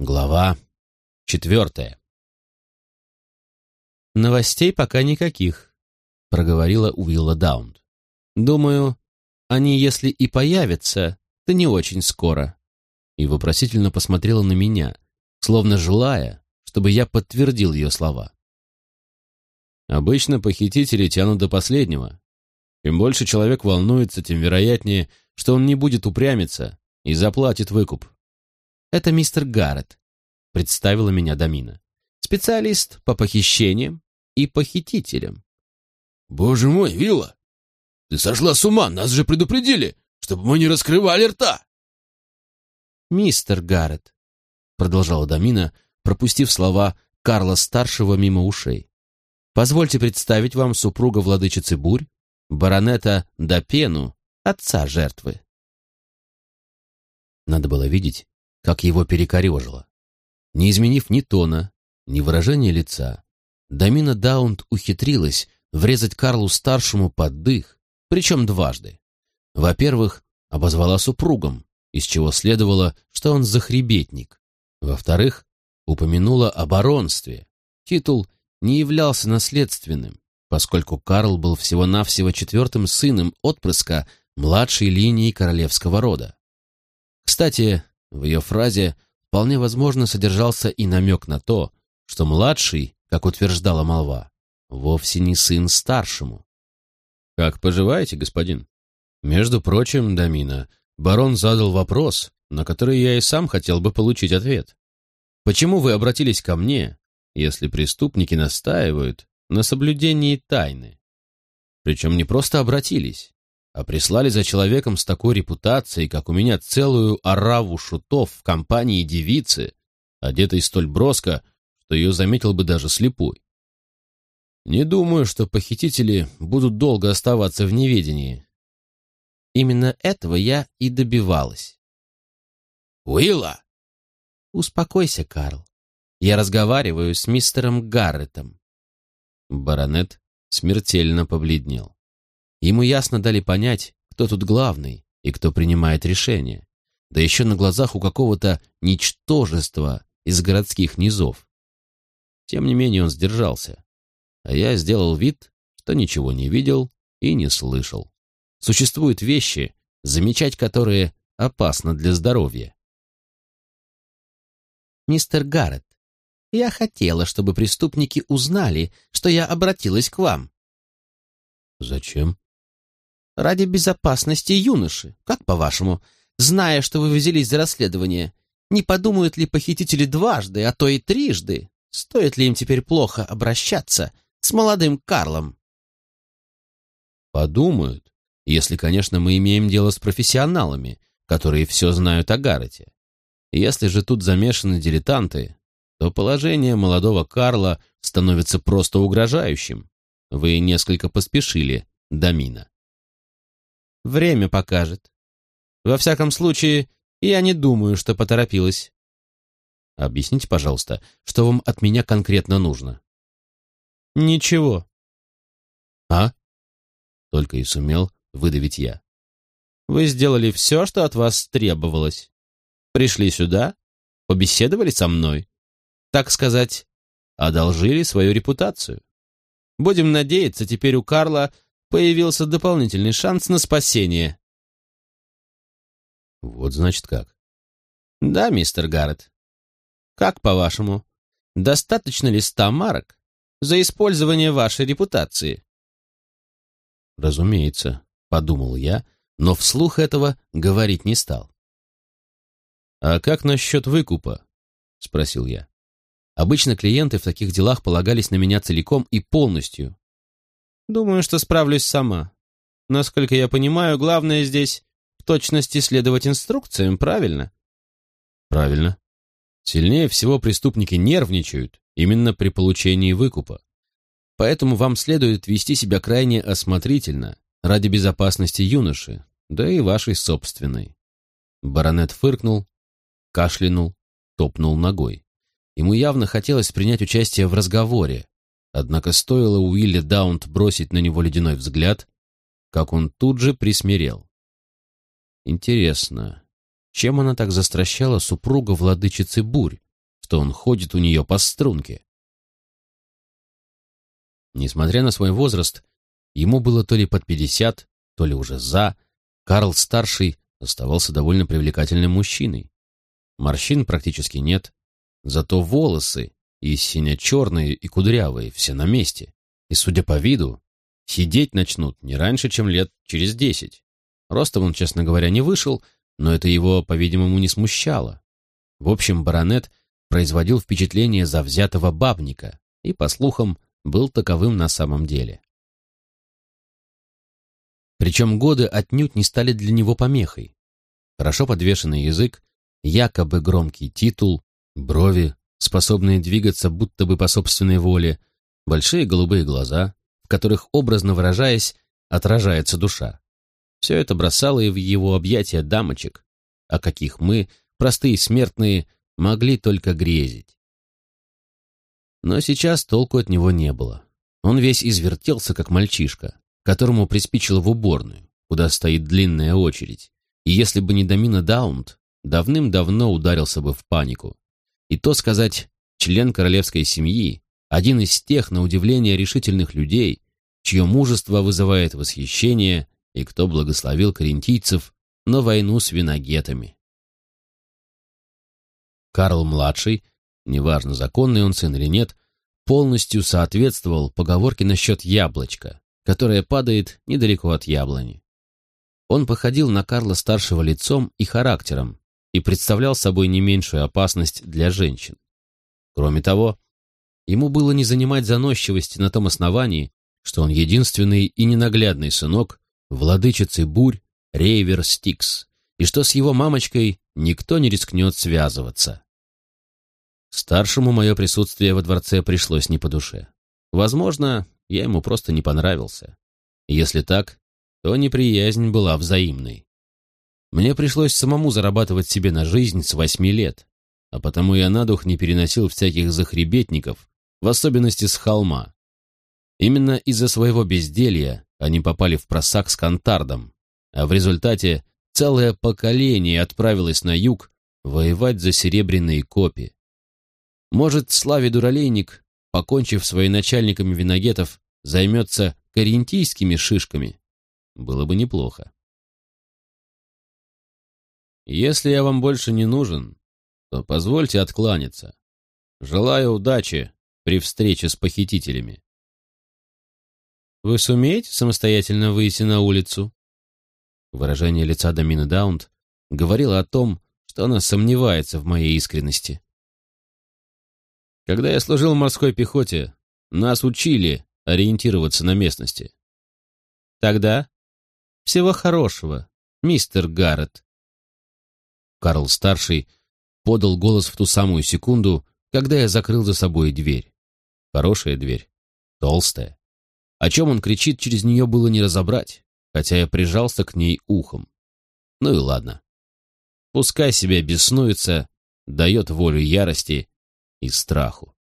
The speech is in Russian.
Глава четвертая. «Новостей пока никаких», — проговорила Уилла Даунд. «Думаю, они, если и появятся, то не очень скоро». И вопросительно посмотрела на меня, словно желая, чтобы я подтвердил ее слова. Обычно похитители тянут до последнего. Чем больше человек волнуется, тем вероятнее, что он не будет упрямиться и заплатит выкуп. «Это мистер Гаррет», — представила меня Дамина. «Специалист по похищениям и похитителям». «Боже мой, Вилла! Ты сошла с ума! Нас же предупредили, чтобы мы не раскрывали рта!» «Мистер Гаррет», — продолжала Дамина, пропустив слова Карла-старшего мимо ушей. «Позвольте представить вам супруга владычицы Бурь, баронета Дапену, отца жертвы». Надо было видеть, как его перекорежило. Не изменив ни тона, ни выражения лица, Дамина Даунт ухитрилась врезать Карлу-старшему под дых, причем дважды. Во-первых, обозвала супругом, из чего следовало, что он захребетник. Во-вторых, упомянула о баронстве. Титул не являлся наследственным, поскольку Карл был всего-навсего четвертым сыном отпрыска младшей линии королевского рода. Кстати, в ее фразе вполне возможно содержался и намек на то, что младший, как утверждала молва, вовсе не сын старшему. «Как поживаете, господин?» Между прочим, Дамина, барон задал вопрос, на который я и сам хотел бы получить ответ. Почему вы обратились ко мне, если преступники настаивают на соблюдении тайны? Причем не просто обратились, а прислали за человеком с такой репутацией, как у меня, целую ораву шутов в компании девицы, одетой столь броско, что ее заметил бы даже слепой. Не думаю, что похитители будут долго оставаться в неведении. Именно этого я и добивалась. «Уилла!» «Успокойся, Карл. Я разговариваю с мистером Гарретом». Баронет смертельно побледнел. Ему ясно дали понять, кто тут главный и кто принимает решение. Да еще на глазах у какого-то ничтожества из городских низов. Тем не менее он сдержался. А я сделал вид, что ничего не видел и не слышал. Существуют вещи, замечать которые опасно для здоровья. «Мистер Гаррет, я хотела, чтобы преступники узнали, что я обратилась к вам». «Зачем?» Ради безопасности юноши, как по-вашему, зная, что вы взялись за расследование, не подумают ли похитители дважды, а то и трижды, стоит ли им теперь плохо обращаться с молодым Карлом? Подумают, если, конечно, мы имеем дело с профессионалами, которые все знают о Гаррете. Если же тут замешаны дилетанты, то положение молодого Карла становится просто угрожающим. Вы несколько поспешили, Дамина. Время покажет. Во всяком случае, я не думаю, что поторопилась. Объясните, пожалуйста, что вам от меня конкретно нужно? Ничего. А? Только и сумел выдавить я. Вы сделали все, что от вас требовалось. Пришли сюда, побеседовали со мной. Так сказать, одолжили свою репутацию. Будем надеяться, теперь у Карла появился дополнительный шанс на спасение. Вот значит как. Да, мистер Гаррет. Как по-вашему, достаточно ли ста марок за использование вашей репутации? Разумеется, подумал я, но вслух этого говорить не стал. «А как насчет выкупа?» — спросил я. Обычно клиенты в таких делах полагались на меня целиком и полностью, Думаю, что справлюсь сама. Насколько я понимаю, главное здесь в точности следовать инструкциям, правильно? Правильно. Сильнее всего преступники нервничают именно при получении выкупа. Поэтому вам следует вести себя крайне осмотрительно ради безопасности юноши, да и вашей собственной. Баронет фыркнул, кашлянул, топнул ногой. Ему явно хотелось принять участие в разговоре, Однако стоило Уилле Даунт бросить на него ледяной взгляд, как он тут же присмирел. Интересно, чем она так застращала супруга владычицы бурь, что он ходит у нее по струнке. Несмотря на свой возраст, ему было то ли под пятьдесят, то ли уже за, Карл-старший оставался довольно привлекательным мужчиной. Морщин практически нет, зато волосы, и сине-черные, и кудрявые, все на месте. И, судя по виду, сидеть начнут не раньше, чем лет через десять. Ростом он, честно говоря, не вышел, но это его, по-видимому, не смущало. В общем, баронет производил впечатление завзятого бабника и, по слухам, был таковым на самом деле. Причем годы отнюдь не стали для него помехой. Хорошо подвешенный язык, якобы громкий титул, брови, способные двигаться будто бы по собственной воле, большие голубые глаза, в которых, образно выражаясь, отражается душа. Все это бросало и в его объятия дамочек, о каких мы, простые смертные, могли только грезить. Но сейчас толку от него не было. Он весь извертелся, как мальчишка, которому приспичило в уборную, куда стоит длинная очередь, и если бы не Домина Даунт, давным-давно ударился бы в панику. И то сказать, член королевской семьи, один из тех, на удивление, решительных людей, чье мужество вызывает восхищение и кто благословил коринтийцев на войну с виногетами. Карл-младший, неважно, законный он сын или нет, полностью соответствовал поговорке насчет яблочка, которое падает недалеко от яблони. Он походил на Карла-старшего лицом и характером и представлял собой не меньшую опасность для женщин. Кроме того, ему было не занимать заносчивости на том основании, что он единственный и ненаглядный сынок владычицы бурь Рейвер Стикс, и что с его мамочкой никто не рискнет связываться. Старшему мое присутствие во дворце пришлось не по душе. Возможно, я ему просто не понравился. Если так, то неприязнь была взаимной. Мне пришлось самому зарабатывать себе на жизнь с восьми лет, а потому я на дух не переносил всяких захребетников, в особенности с холма. Именно из-за своего безделья они попали в просак с Кантардом, а в результате целое поколение отправилось на юг воевать за серебряные копи. Может, Славе Дуралейник, покончив с военачальниками виногетов, займется карентийскими шишками? Было бы неплохо. Если я вам больше не нужен, то позвольте откланяться. Желаю удачи при встрече с похитителями. Вы сумеете самостоятельно выйти на улицу? Выражение лица Домины Даунт говорило о том, что она сомневается в моей искренности. Когда я служил в морской пехоте, нас учили ориентироваться на местности. Тогда всего хорошего, мистер Гаррет. Карл-старший подал голос в ту самую секунду, когда я закрыл за собой дверь. Хорошая дверь, толстая. О чем он кричит, через нее было не разобрать, хотя я прижался к ней ухом. Ну и ладно. Пускай себя беснуется, дает волю ярости и страху.